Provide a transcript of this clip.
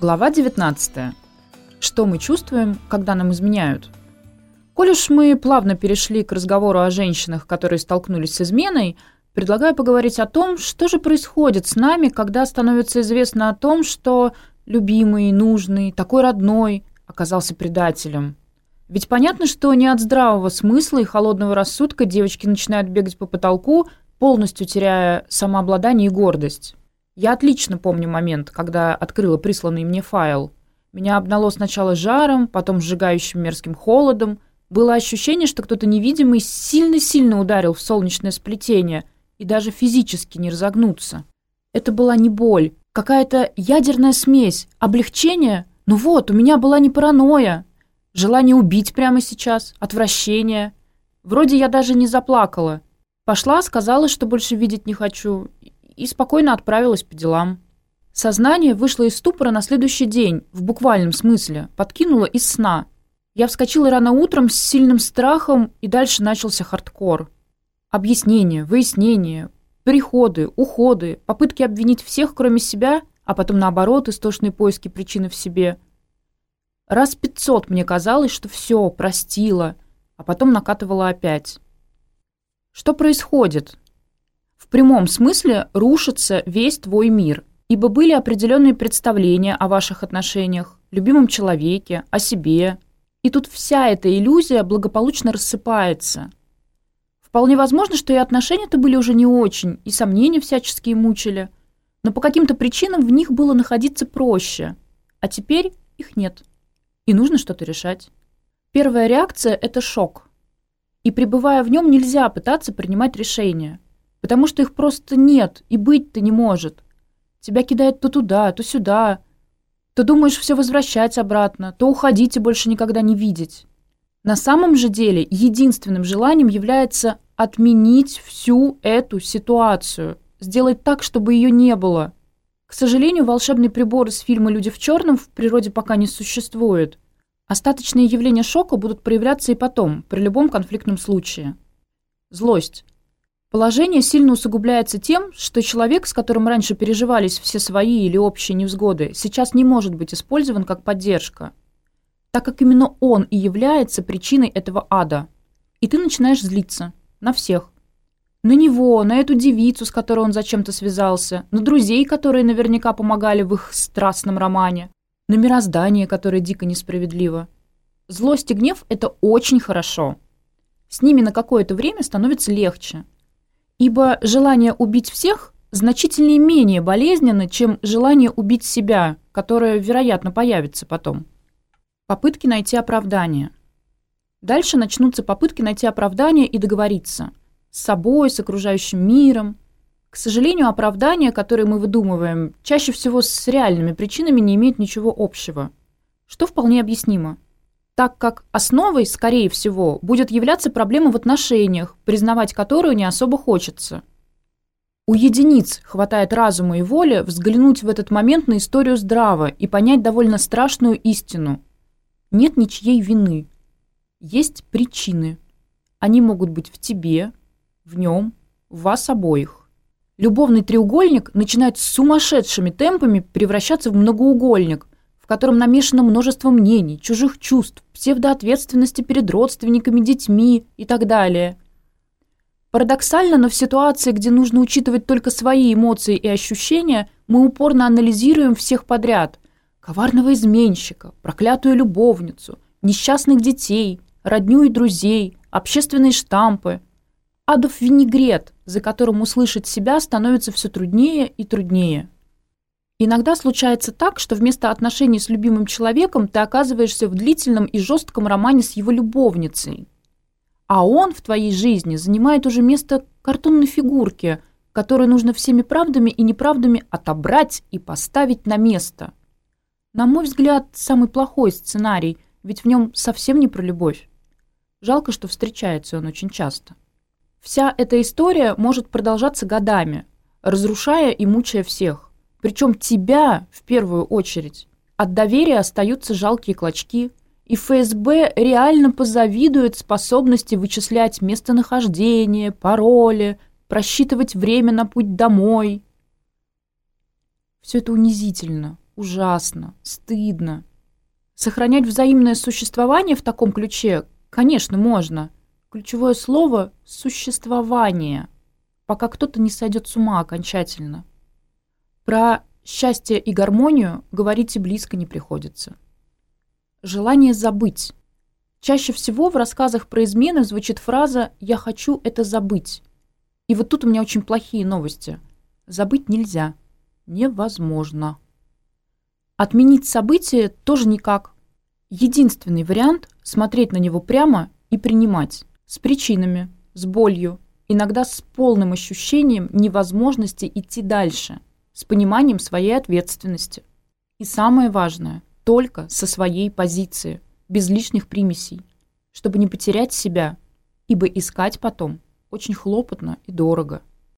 Глава 19. Что мы чувствуем, когда нам изменяют? Коль уж мы плавно перешли к разговору о женщинах, которые столкнулись с изменой, предлагаю поговорить о том, что же происходит с нами, когда становится известно о том, что любимый, нужный, такой родной оказался предателем. Ведь понятно, что не от здравого смысла и холодного рассудка девочки начинают бегать по потолку, полностью теряя самообладание и гордость. Я отлично помню момент, когда открыла присланный мне файл. Меня обнало сначала жаром, потом сжигающим мерзким холодом. Было ощущение, что кто-то невидимый сильно-сильно ударил в солнечное сплетение и даже физически не разогнуться. Это была не боль, какая-то ядерная смесь, облегчение. Ну вот, у меня была не паранойя. Желание убить прямо сейчас, отвращение. Вроде я даже не заплакала. Пошла, сказала, что больше видеть не хочу, и спокойно отправилась по делам. Сознание вышло из ступора на следующий день, в буквальном смысле, подкинуло из сна. Я вскочила рано утром с сильным страхом, и дальше начался хардкор. Объяснения, выяснения, приходы, уходы, попытки обвинить всех, кроме себя, а потом наоборот, истошные поиски причины в себе. Раз пятьсот мне казалось, что все, простила, а потом накатывала опять. Что происходит? В прямом смысле рушится весь твой мир, ибо были определенные представления о ваших отношениях, любимом человеке, о себе. И тут вся эта иллюзия благополучно рассыпается. Вполне возможно, что и отношения-то были уже не очень, и сомнения всяческие мучили. Но по каким-то причинам в них было находиться проще. А теперь их нет. И нужно что-то решать. Первая реакция – это шок. И пребывая в нем, нельзя пытаться принимать решения – потому что их просто нет и быть-то не может. Тебя кидает то туда, то сюда. Ты думаешь все возвращать обратно, то уходить и больше никогда не видеть. На самом же деле единственным желанием является отменить всю эту ситуацию, сделать так, чтобы ее не было. К сожалению, волшебный прибор из фильма «Люди в черном» в природе пока не существует. Остаточные явления шока будут проявляться и потом, при любом конфликтном случае. Злость – Положение сильно усугубляется тем, что человек, с которым раньше переживались все свои или общие невзгоды, сейчас не может быть использован как поддержка, так как именно он и является причиной этого ада. И ты начинаешь злиться. На всех. На него, на эту девицу, с которой он зачем-то связался, на друзей, которые наверняка помогали в их страстном романе, на мироздание, которое дико несправедливо. Злость и гнев – это очень хорошо. С ними на какое-то время становится легче – ибо желание убить всех значительно менее болезненно, чем желание убить себя, которое, вероятно, появится потом. Попытки найти оправдание. Дальше начнутся попытки найти оправдание и договориться. С собой, с окружающим миром. К сожалению, оправдания, которые мы выдумываем, чаще всего с реальными причинами не имеют ничего общего, что вполне объяснимо – так как основой, скорее всего, будет являться проблема в отношениях, признавать которую не особо хочется. У единиц хватает разума и воли взглянуть в этот момент на историю здраво и понять довольно страшную истину. Нет ничьей вины. Есть причины. Они могут быть в тебе, в нем, в вас обоих. Любовный треугольник начинает с сумасшедшими темпами превращаться в многоугольник, котором намешано множество мнений, чужих чувств, псевдоответственности перед родственниками, детьми и так далее. Парадоксально, но в ситуации, где нужно учитывать только свои эмоции и ощущения, мы упорно анализируем всех подряд. Коварного изменщика, проклятую любовницу, несчастных детей, родню и друзей, общественные штампы. Адов винегрет, за которым услышать себя становится все труднее и труднее. Иногда случается так, что вместо отношений с любимым человеком ты оказываешься в длительном и жестком романе с его любовницей. А он в твоей жизни занимает уже место картонной фигурки, которую нужно всеми правдами и неправдами отобрать и поставить на место. На мой взгляд, самый плохой сценарий, ведь в нем совсем не про любовь. Жалко, что встречается он очень часто. Вся эта история может продолжаться годами, разрушая и мучая всех. Причем тебя, в первую очередь, от доверия остаются жалкие клочки, и ФСБ реально позавидует способности вычислять местонахождение, пароли, просчитывать время на путь домой. Все это унизительно, ужасно, стыдно. Сохранять взаимное существование в таком ключе, конечно, можно. Ключевое слово – существование, пока кто-то не сойдет с ума окончательно. Про счастье и гармонию говорить и близко не приходится. Желание забыть. Чаще всего в рассказах про измены звучит фраза «я хочу это забыть». И вот тут у меня очень плохие новости. Забыть нельзя. Невозможно. Отменить событие тоже никак. Единственный вариант – смотреть на него прямо и принимать. С причинами, с болью, иногда с полным ощущением невозможности идти дальше – с пониманием своей ответственности. И самое важное, только со своей позиции, без лишних примесей, чтобы не потерять себя, ибо искать потом очень хлопотно и дорого.